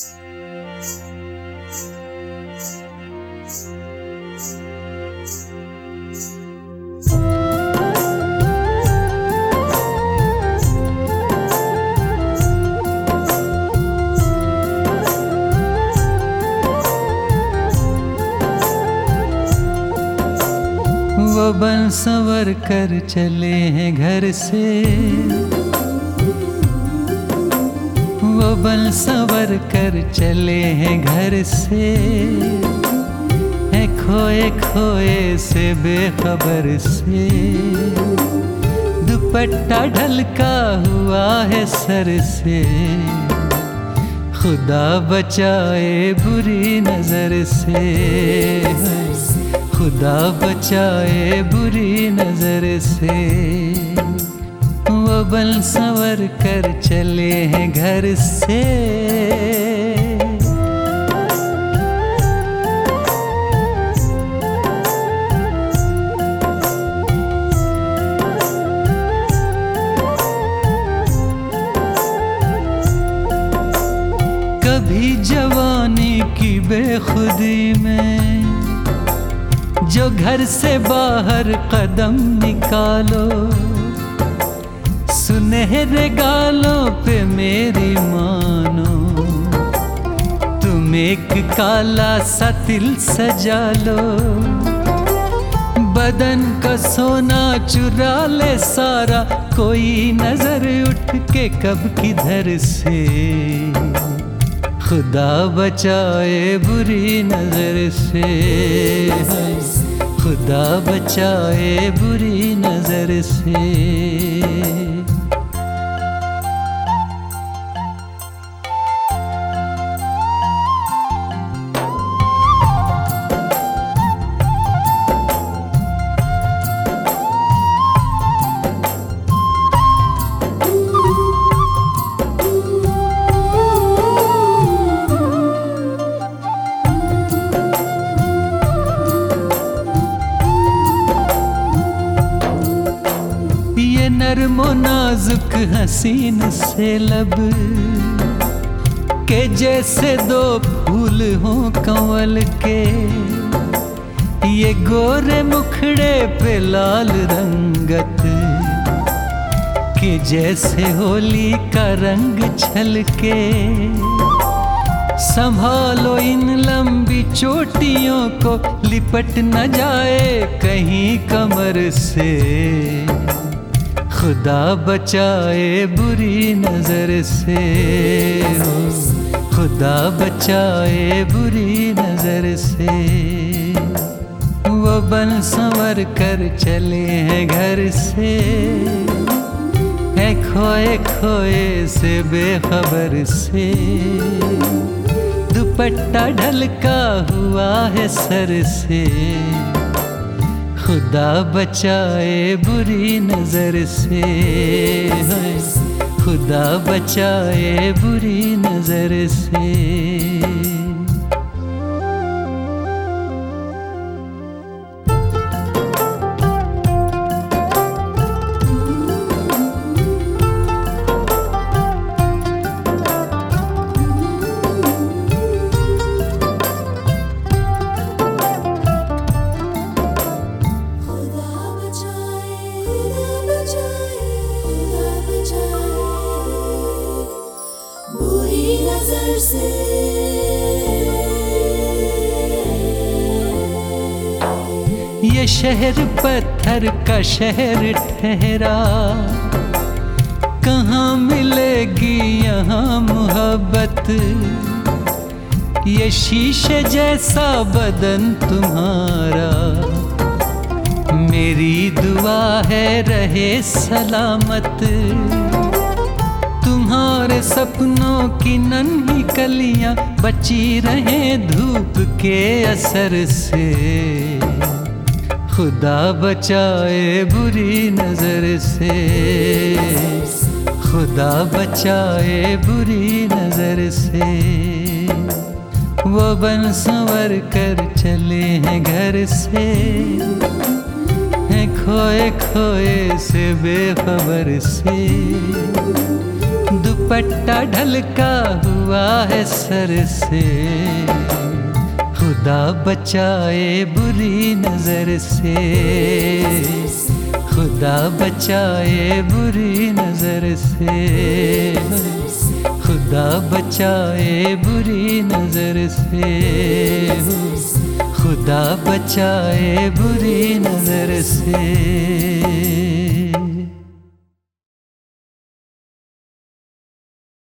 वो बन संवर कर चले हैं घर से। वो बन संवर कर चले हैं घर से। है खोए खोए से बेखबर से। दुपट्टा ढलका हुआ है सर से। खुदा बचाए बुरी नज़र से। खुदा बचाए बुरी नज़र से। बल संवर कर चले हैं घर से। कभी जवानी की बेखुदी में जो घर से बाहर कदम निकालो। सुनहरे गालों पे मेरी मानो। तुम एक काला सा तिल सजा लो। बदन का सोना चुरा ले सारा। कोई नज़र उठ के कब किधर से। खुदा बचाए बुरी नज़र से। खुदा बचाए बुरी नज़र से। नरमो नाजुक हसीन से लब, के जैसे दो फूल हो कंवल के, ये गोरे मुखड़े पे लाल रंगत, के जैसे होली का रंग छलके। संभालो इन लंबी चोटियों को, लिपट न जाए कहीं कमर से। खुदा बचाए बुरी नज़र से हो। खुदा बचाए बुरी नज़र से। वो बन संवर कर चले हैं घर से। है खोए खोए से बेखबर से। दुपट्टा ढलका हुआ है सर से। खुदा बचाए बुरी नज़र से है। खुदा बचाए बुरी नज़र से। ये शहर पत्थर का शहर ठहरा। कहाँ मिलेगी यहाँ मोहब्बत? ये शीशे जैसा बदन तुम्हारा। मेरी दुआ है, रहे सलामत। तुम्हारे सपनों की नन्ही कलियाँ बची रहे धूप के असर से। खुदा बचाए बुरी नज़र से। खुदा बचाए बुरी नज़र से। वो बन संवर कर चले हैं घर से। खोए खोए से बेखबर से। दुपट्टा ढलका हुआ है सर से। खुदा बचाए बुरी नज़र से। खुदा बचाए बुरी नज़र से। खुदा बचाए बुरी नज़र से। खुदा बचाए बुरी नज़र से।